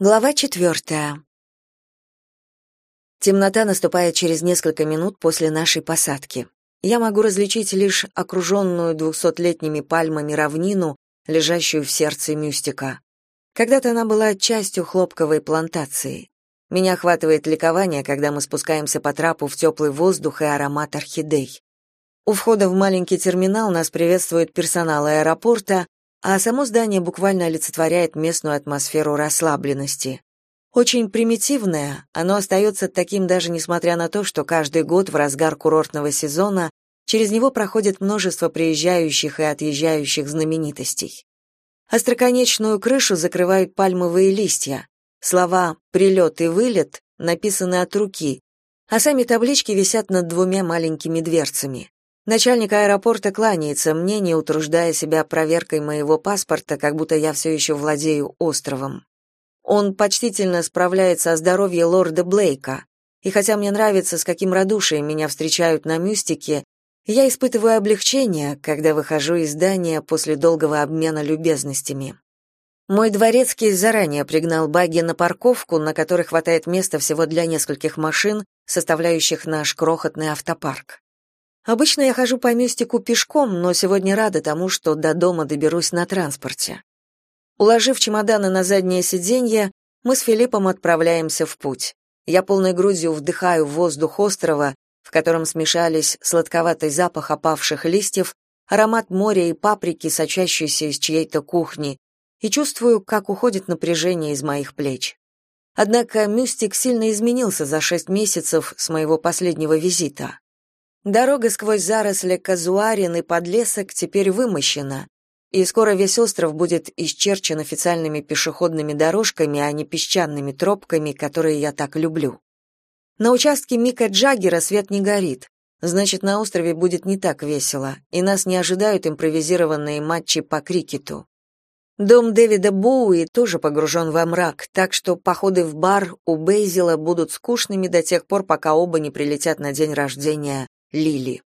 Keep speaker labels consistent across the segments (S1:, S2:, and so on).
S1: Глава четвертая. Темнота наступает через несколько минут после нашей посадки. Я могу различить лишь окруженную двухсотлетними пальмами равнину, лежащую в сердце мюстика. Когда-то она была частью хлопковой плантации. Меня охватывает ликование, когда мы спускаемся по трапу в теплый воздух и аромат орхидей. У входа в маленький терминал нас приветствует персонал аэропорта, а само здание буквально олицетворяет местную атмосферу расслабленности. Очень примитивное, оно остается таким даже несмотря на то, что каждый год в разгар курортного сезона через него проходит множество приезжающих и отъезжающих знаменитостей. Остроконечную крышу закрывают пальмовые листья. Слова «прилет» и «вылет» написаны от руки, а сами таблички висят над двумя маленькими дверцами. Начальник аэропорта кланяется мне, не утруждая себя проверкой моего паспорта, как будто я все еще владею островом. Он почтительно справляется о здоровье лорда Блейка, и хотя мне нравится, с каким радушием меня встречают на мюстике, я испытываю облегчение, когда выхожу из здания после долгого обмена любезностями. Мой дворецкий заранее пригнал багги на парковку, на которой хватает места всего для нескольких машин, составляющих наш крохотный автопарк. Обычно я хожу по мюстику пешком, но сегодня рада тому, что до дома доберусь на транспорте. Уложив чемоданы на заднее сиденье, мы с Филиппом отправляемся в путь. Я полной грудью вдыхаю воздух острова, в котором смешались сладковатый запах опавших листьев, аромат моря и паприки, сочащийся из чьей-то кухни, и чувствую, как уходит напряжение из моих плеч. Однако Мюстик сильно изменился за шесть месяцев с моего последнего визита. Дорога сквозь заросли казуарин и подлесок теперь вымощена, и скоро весь остров будет исчерчен официальными пешеходными дорожками, а не песчаными тропками, которые я так люблю. На участке Мика Джаггера свет не горит, значит, на острове будет не так весело, и нас не ожидают импровизированные матчи по крикету. Дом Дэвида Боуи тоже погружен во мрак, так что походы в бар у Бейзила будут скучными до тех пор, пока оба не прилетят на день рождения Лили.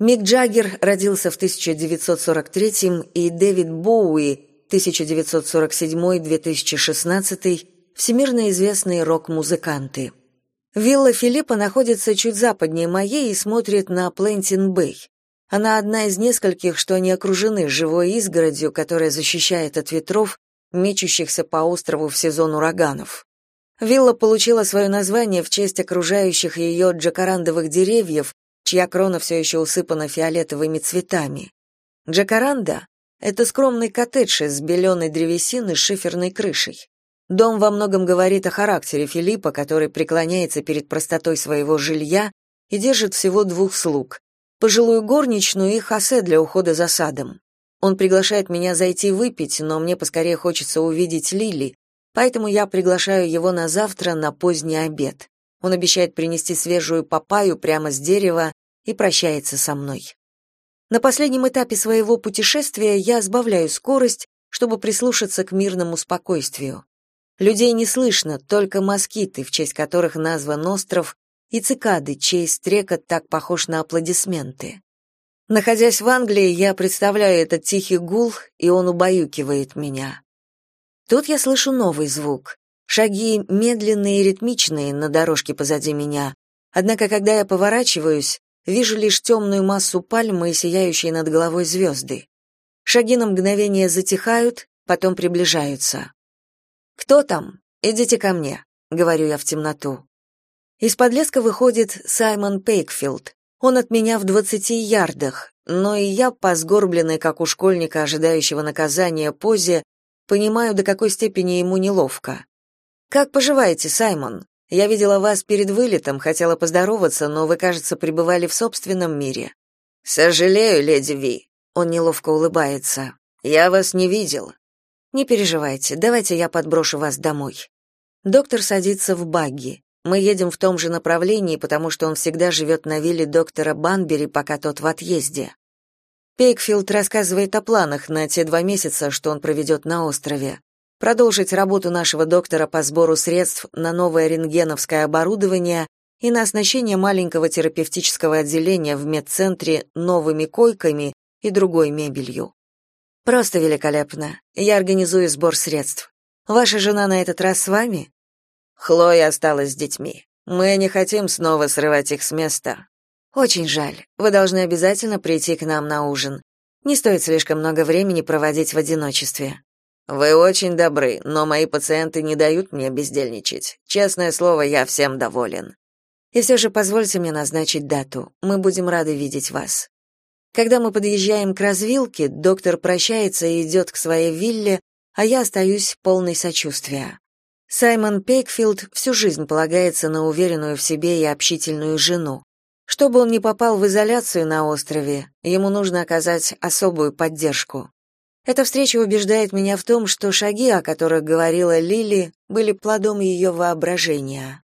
S1: Мик Джаггер родился в 1943 и Дэвид Боуи 1947-2016 всемирно известные рок-музыканты. Вилла Филиппа находится чуть западнее моей и смотрит на Плентин-Бэй. Она одна из нескольких, что не окружены живой изгородью, которая защищает от ветров, мечущихся по острову в сезон ураганов. Вилла получила свое название в честь окружающих ее джакарандовых деревьев, чья крона все еще усыпана фиолетовыми цветами. Джакаранда — это скромный коттедж из беленой древесины с шиферной крышей. Дом во многом говорит о характере Филиппа, который преклоняется перед простотой своего жилья и держит всего двух слуг — пожилую горничную и Хосе для ухода за садом. Он приглашает меня зайти выпить, но мне поскорее хочется увидеть Лили, поэтому я приглашаю его на завтра на поздний обед. Он обещает принести свежую папайю прямо с дерева и прощается со мной. На последнем этапе своего путешествия я сбавляю скорость, чтобы прислушаться к мирному спокойствию. Людей не слышно, только москиты, в честь которых назван остров, и цикады, чей стрекот так похож на аплодисменты. Находясь в Англии, я представляю этот тихий гул, и он убаюкивает меня. Тут я слышу новый звук. Шаги медленные и ритмичные на дорожке позади меня. Однако, когда я поворачиваюсь, вижу лишь темную массу пальмы и сияющие над головой звезды. Шаги на мгновение затихают, потом приближаются. «Кто там? Идите ко мне», — говорю я в темноту. Из-под леска выходит Саймон Пейкфилд. Он от меня в двадцати ярдах, но и я, по сгорбленной, как у школьника, ожидающего наказания, позе, понимаю, до какой степени ему неловко. Как поживаете, Саймон? Я видела вас перед вылетом, хотела поздороваться, но вы, кажется, пребывали в собственном мире. Сожалею, леди Ви. Он неловко улыбается. Я вас не видел. Не переживайте, давайте я подброшу вас домой. Доктор садится в багги. Мы едем в том же направлении, потому что он всегда живет на вилле доктора Банбери, пока тот в отъезде. Пейкфилд рассказывает о планах на те два месяца, что он проведет на острове продолжить работу нашего доктора по сбору средств на новое рентгеновское оборудование и на оснащение маленького терапевтического отделения в медцентре новыми койками и другой мебелью. Просто великолепно. Я организую сбор средств. Ваша жена на этот раз с вами?
S2: Хлоя осталась с детьми. Мы не хотим снова срывать их с места.
S1: Очень жаль. Вы должны обязательно прийти к нам на ужин. Не стоит слишком много времени проводить в одиночестве.
S2: Вы очень добры, но мои пациенты не дают мне бездельничать. Честное слово, я всем доволен.
S1: И все же позвольте мне назначить дату. Мы будем рады видеть вас. Когда мы подъезжаем к развилке, доктор прощается и идет к своей вилле, а я остаюсь полной сочувствия. Саймон Пейкфилд всю жизнь полагается на уверенную в себе и общительную жену. Чтобы он не попал в изоляцию на острове, ему нужно оказать особую поддержку. Эта встреча убеждает меня в том, что шаги, о которых говорила Лили, были плодом ее воображения.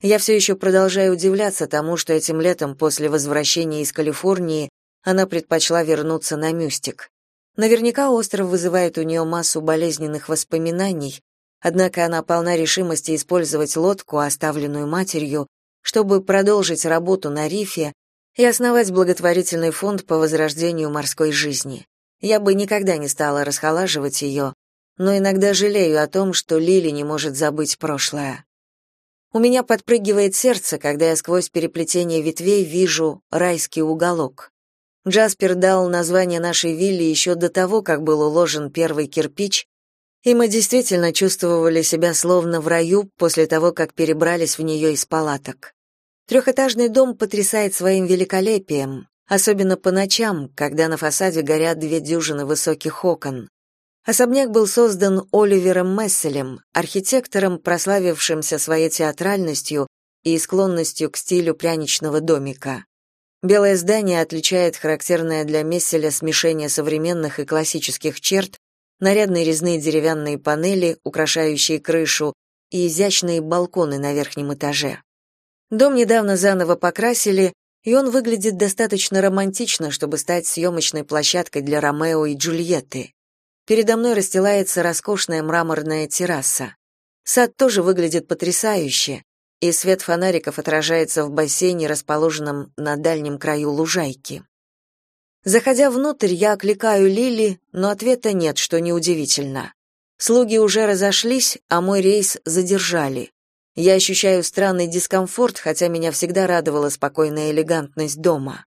S1: Я все еще продолжаю удивляться тому, что этим летом после возвращения из Калифорнии она предпочла вернуться на Мюстик. Наверняка остров вызывает у нее массу болезненных воспоминаний, однако она полна решимости использовать лодку, оставленную матерью, чтобы продолжить работу на рифе и основать благотворительный фонд по возрождению морской жизни. Я бы никогда не стала расхолаживать ее, но иногда жалею о том, что Лили не может забыть прошлое. У меня подпрыгивает сердце, когда я сквозь переплетение ветвей вижу райский уголок. Джаспер дал название нашей вилле еще до того, как был уложен первый кирпич, и мы действительно чувствовали себя словно в раю после того, как перебрались в нее из палаток. Трехэтажный дом потрясает своим великолепием, особенно по ночам, когда на фасаде горят две дюжины высоких окон. Особняк был создан Оливером Месселем, архитектором, прославившимся своей театральностью и склонностью к стилю пряничного домика. Белое здание отличает характерное для Месселя смешение современных и классических черт, нарядные резные деревянные панели, украшающие крышу, и изящные балконы на верхнем этаже. Дом недавно заново покрасили, и он выглядит достаточно романтично, чтобы стать съемочной площадкой для Ромео и Джульетты. Передо мной расстилается роскошная мраморная терраса. Сад тоже выглядит потрясающе, и свет фонариков отражается в бассейне, расположенном на дальнем краю лужайки. Заходя внутрь, я окликаю Лили, но ответа нет, что неудивительно. Слуги уже разошлись, а мой рейс задержали. Я ощущаю странный дискомфорт, хотя меня всегда радовала спокойная элегантность дома.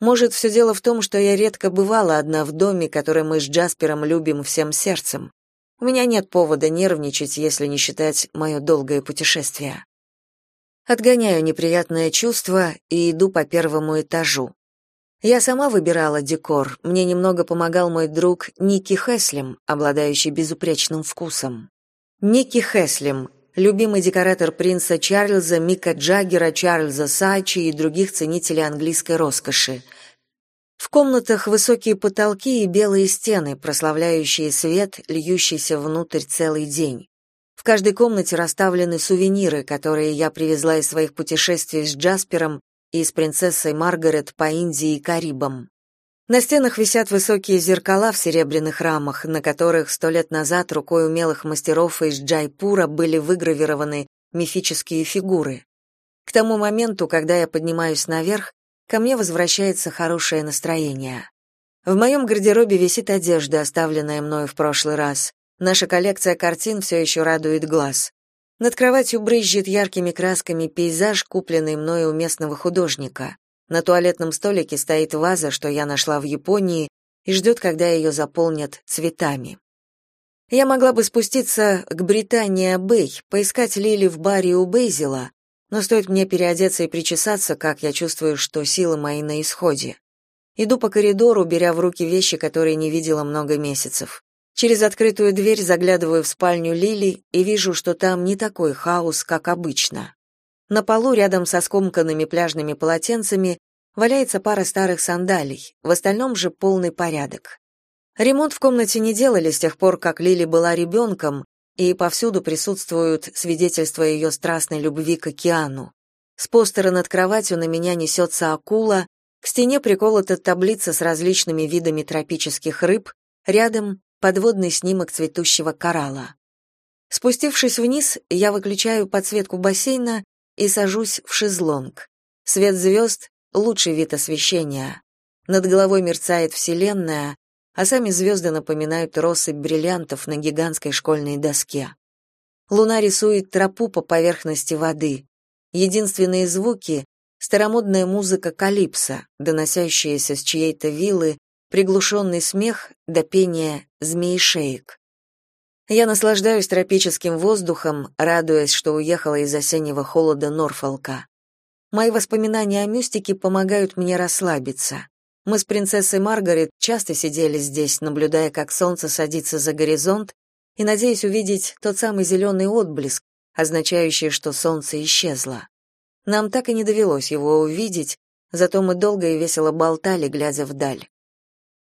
S1: Может, все дело в том, что я редко бывала одна в доме, который мы с Джаспером любим всем сердцем. У меня нет повода нервничать, если не считать мое долгое путешествие. Отгоняю неприятное чувство и иду по первому этажу. Я сама выбирала декор, мне немного помогал мой друг Ники Хэслим, обладающий безупречным вкусом. Ники Хэслим любимый декоратор принца Чарльза, Мика Джаггера, Чарльза Сачи и других ценителей английской роскоши. В комнатах высокие потолки и белые стены, прославляющие свет, льющийся внутрь целый день. В каждой комнате расставлены сувениры, которые я привезла из своих путешествий с Джаспером и с принцессой Маргарет по Индии и Карибам. На стенах висят высокие зеркала в серебряных рамах, на которых сто лет назад рукой умелых мастеров из Джайпура были выгравированы мифические фигуры. К тому моменту, когда я поднимаюсь наверх, ко мне возвращается хорошее настроение. В моем гардеробе висит одежда, оставленная мною в прошлый раз. Наша коллекция картин все еще радует глаз. Над кроватью брызжет яркими красками пейзаж, купленный мною у местного художника. На туалетном столике стоит ваза, что я нашла в Японии, и ждет, когда ее заполнят цветами. Я могла бы спуститься к Британия Бэй, поискать Лили в баре у Бейзела, но стоит мне переодеться и причесаться, как я чувствую, что силы мои на исходе. Иду по коридору, беря в руки вещи, которые не видела много месяцев. Через открытую дверь заглядываю в спальню Лили и вижу, что там не такой хаос, как обычно. На полу рядом со скомканными пляжными полотенцами валяется пара старых сандалий, в остальном же полный порядок. Ремонт в комнате не делали с тех пор, как Лили была ребенком, и повсюду присутствуют свидетельства ее страстной любви к океану. С постера над кроватью на меня несется акула, к стене приколота таблица с различными видами тропических рыб, рядом подводный снимок цветущего коралла. Спустившись вниз, я выключаю подсветку бассейна и сажусь в шезлонг. Свет звезд — лучший вид освещения. Над головой мерцает вселенная, а сами звезды напоминают россыпь бриллиантов на гигантской школьной доске. Луна рисует тропу по поверхности воды. Единственные звуки — старомодная музыка калипсо, доносящаяся с чьей-то виллы, приглушенный смех до пения змеи-шеек. Я наслаждаюсь тропическим воздухом, радуясь, что уехала из осеннего холода Норфолка. Мои воспоминания о мюстике помогают мне расслабиться. Мы с принцессой Маргарет часто сидели здесь, наблюдая, как солнце садится за горизонт, и надеясь увидеть тот самый зеленый отблеск, означающий, что солнце исчезло. Нам так и не довелось его увидеть, зато мы долго и весело болтали, глядя вдаль.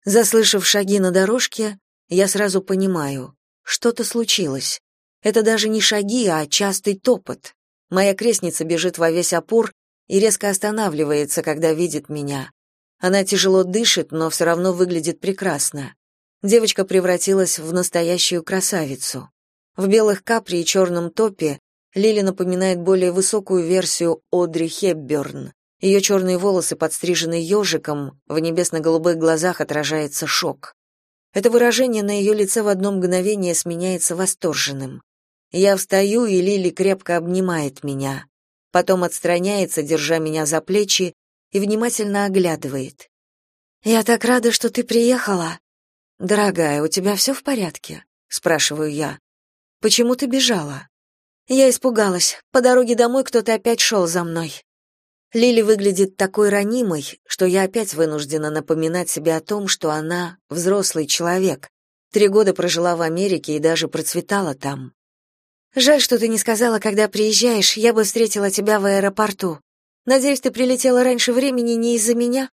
S1: Заслышав шаги на дорожке, я сразу понимаю, что-то случилось. Это даже не шаги, а частый топот. Моя крестница бежит во весь опор и резко останавливается, когда видит меня. Она тяжело дышит, но все равно выглядит прекрасно. Девочка превратилась в настоящую красавицу. В белых капри и черном топе Лили напоминает более высокую версию Одри Хепберн. Ее черные волосы подстрижены ежиком, в небесно-голубых глазах отражается шок. Это выражение на ее лице в одно мгновение сменяется восторженным. Я встаю, и Лили крепко обнимает меня. Потом отстраняется, держа меня за плечи, и внимательно оглядывает. «Я так рада, что ты приехала». «Дорогая, у тебя все в порядке?» — спрашиваю я. «Почему ты бежала?» Я испугалась. По дороге домой кто-то опять шел за мной. Лили выглядит такой ранимой, что я опять вынуждена напоминать себе о том, что она взрослый человек. Три года прожила в Америке и даже процветала там. Жаль, что ты не сказала, когда приезжаешь, я бы встретила тебя в аэропорту. Надеюсь, ты прилетела раньше времени не из-за меня?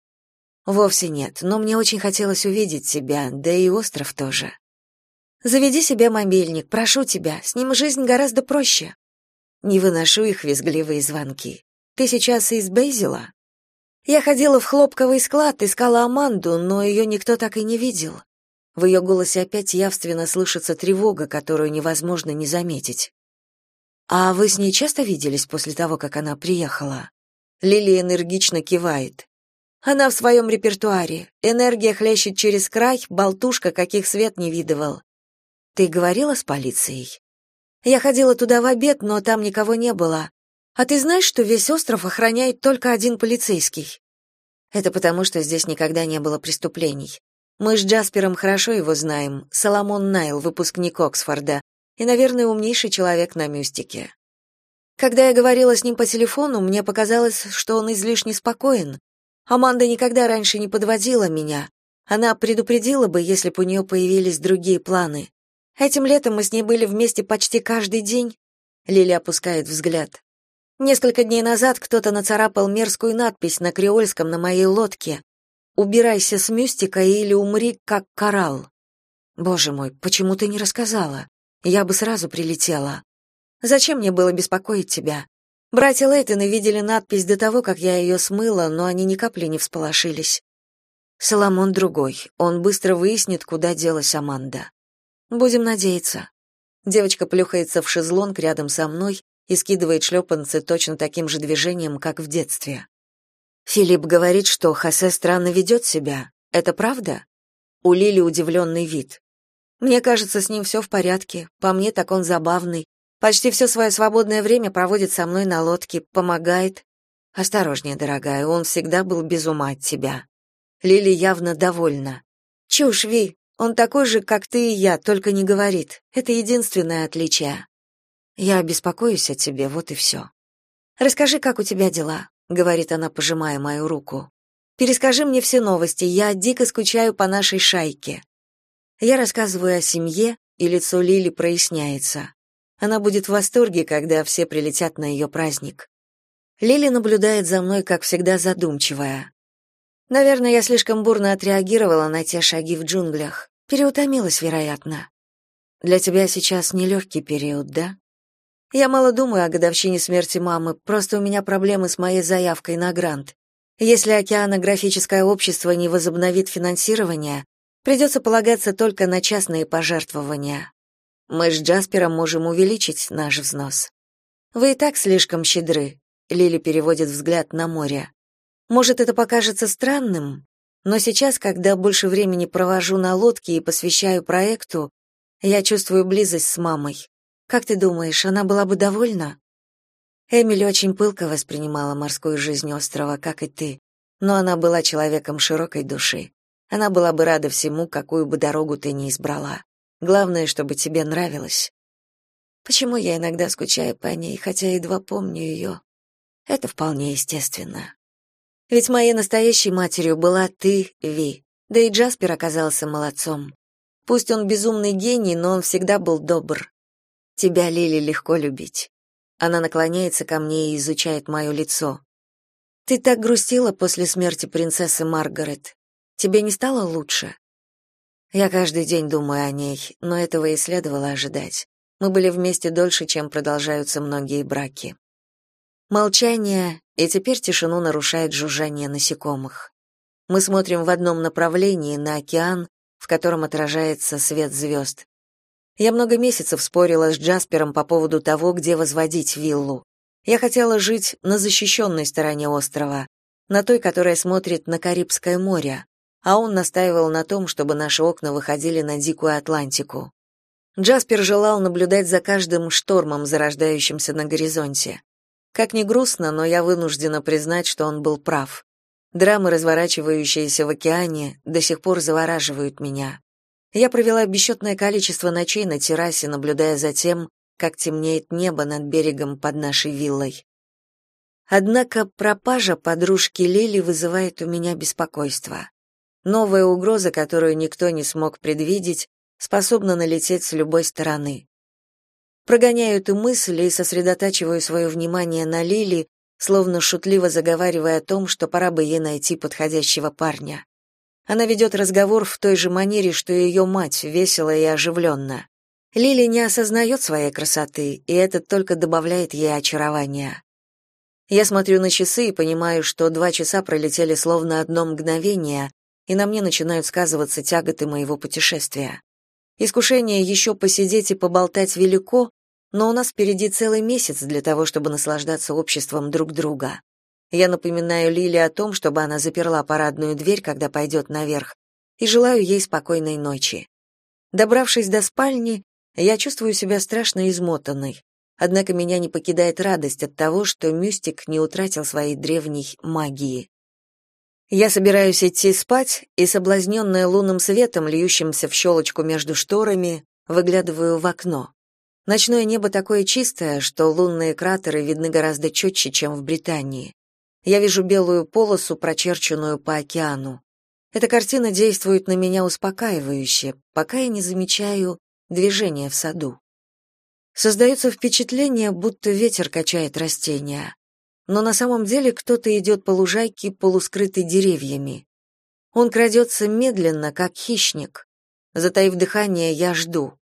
S1: Вовсе нет, но мне очень хотелось увидеть тебя, да и остров тоже. Заведи себе мобильник, прошу тебя, с ним жизнь гораздо проще. Не выношу их визгливые звонки. Ты сейчас из Бейзила? Я ходила в хлопковый склад, искала Аманду, но ее никто так и не видел. В ее голосе опять явственно слышится тревога, которую невозможно не заметить. А вы с ней часто виделись после того, как она приехала? Лилия энергично кивает. Она в своем репертуаре. Энергия хлещет через край, болтушка, каких свет не видывал. Ты говорила с полицией? Я ходила туда в обед, но там никого не было. А ты знаешь, что весь остров охраняет только один полицейский? Это потому, что здесь никогда не было преступлений. Мы с Джаспером хорошо его знаем. Соломон Найл, выпускник Оксфорда, и, наверное, умнейший человек на мюстике. Когда я говорила с ним по телефону, мне показалось, что он излишне спокоен. Аманда никогда раньше не подводила меня. Она предупредила бы, если бы у нее появились другие планы. Этим летом мы с ней были вместе почти каждый день. Лили опускает взгляд. Несколько дней назад кто-то нацарапал мерзкую надпись на креольском на моей лодке. «Убирайся с мюстика или умри, как коралл». Боже мой, почему ты не рассказала? Я бы сразу прилетела. Зачем мне было беспокоить тебя? Братья Лейтоны видели надпись до того, как я ее смыла, но они ни капли не всполошились. Соломон другой. Он быстро выяснит, куда делась Аманда. Будем надеяться. Девочка плюхается в шезлонг рядом со мной и скидывает шлепанцы точно таким же движением, как в детстве. Филипп говорит, что Хосе странно ведет себя. Это правда? У Лили удивленный вид. Мне кажется, с ним все в порядке. По мне, так он забавный. Почти все свое свободное время проводит со мной на лодке, помогает. Осторожнее, дорогая, он всегда был без ума от тебя. Лили явно довольна. Чушь, Ви. Он такой же, как ты и я, только не говорит. Это единственное отличие. Я беспокоюсь о тебе, вот и все. Расскажи, как у тебя дела, говорит она, пожимая мою руку. Перескажи мне все новости, я дико скучаю по нашей шайке. Я рассказываю о семье, и лицо Лили проясняется. Она будет в восторге, когда все прилетят на ее праздник. Лили наблюдает за мной, как всегда, задумчивая. Наверное, я слишком бурно отреагировала на те шаги в джунглях. Переутомилась, вероятно. Для тебя сейчас нелегкий период, да? Я мало думаю о годовщине смерти мамы, просто у меня проблемы с моей заявкой на грант. Если океанографическое общество не возобновит финансирование, придется полагаться только на частные пожертвования. Мы с Джаспером можем увеличить наш взнос. Вы и так слишком щедры. Лили переводит взгляд на море. Может, это покажется странным, Но сейчас, когда больше времени провожу на лодке и посвящаю проекту, я чувствую близость с мамой. Как ты думаешь, она была бы довольна? Эмили очень пылко воспринимала морскую жизнь острова, как и ты, но она была человеком широкой души. Она была бы рада всему, какую бы дорогу ты ни избрала. Главное, чтобы тебе нравилось. Почему я иногда скучаю по ней, хотя едва помню ее? Это вполне естественно. Ведь моей настоящей матерью была ты, Ви. Да и Джаспер оказался молодцом. Пусть он безумный гений, но он всегда был добр. Тебя, Лили, легко любить. Она наклоняется ко мне и изучает мое лицо. Ты так грустила после смерти принцессы Маргарет. Тебе не стало лучше? Я каждый день думаю о ней, но этого и следовало ожидать. Мы были вместе дольше, чем продолжаются многие браки. Молчание, и теперь тишину нарушает жужжание насекомых. Мы смотрим в одном направлении на океан, в котором отражается свет звезд. Я много месяцев спорила с Джаспером по поводу того, где возводить виллу. Я хотела жить на защищенной стороне острова, на той, которая смотрит на Карибское море, а он настаивал на том, чтобы наши окна выходили на дикую Атлантику. Джаспер желал наблюдать за каждым штормом, зарождающимся на горизонте. Как ни грустно, но я вынуждена признать, что он был прав. Драмы, разворачивающиеся в океане, до сих пор завораживают меня. Я провела бесчетное количество ночей на террасе, наблюдая за тем, как темнеет небо над берегом под нашей виллой. Однако пропажа подружки Лили вызывает у меня беспокойство. Новая угроза, которую никто не смог предвидеть, способна налететь с любой стороны. Прогоняю эту мысль и сосредотачиваю свое внимание на Лили, словно шутливо заговаривая о том, что пора бы ей найти подходящего парня. Она ведет разговор в той же манере, что и ее мать, весело и оживленно. Лили не осознает своей красоты, и это только добавляет ей очарования. Я смотрю на часы и понимаю, что два часа пролетели словно одно мгновение, и на мне начинают сказываться тяготы моего путешествия. Искушение еще посидеть и поболтать велико, но у нас впереди целый месяц для того, чтобы наслаждаться обществом друг друга. Я напоминаю Лиле о том, чтобы она заперла парадную дверь, когда пойдет наверх, и желаю ей спокойной ночи. Добравшись до спальни, я чувствую себя страшно измотанной, однако меня не покидает радость от того, что мюстик не утратил своей древней магии. Я собираюсь идти спать, и, соблазненная лунным светом, льющимся в щелочку между шторами, выглядываю в окно. Ночное небо такое чистое, что лунные кратеры видны гораздо четче, чем в Британии. Я вижу белую полосу, прочерченную по океану. Эта картина действует на меня успокаивающе, пока я не замечаю движения в саду. Создается впечатление, будто ветер качает растения. Но на самом деле кто-то идет по лужайке, полускрытой деревьями. Он крадется медленно, как хищник. Затаив дыхание, я жду.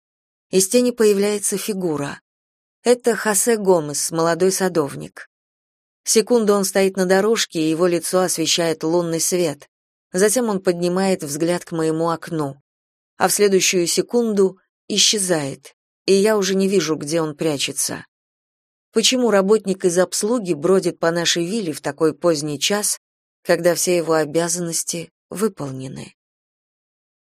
S1: Из тени появляется фигура. Это Хосе Гомес, молодой садовник. Секунду он стоит на дорожке, и его лицо освещает лунный свет. Затем он поднимает взгляд к моему окну. А в следующую секунду исчезает, и я уже не вижу, где он прячется. Почему работник из обслуги бродит по нашей вилле в такой поздний час, когда все его обязанности выполнены?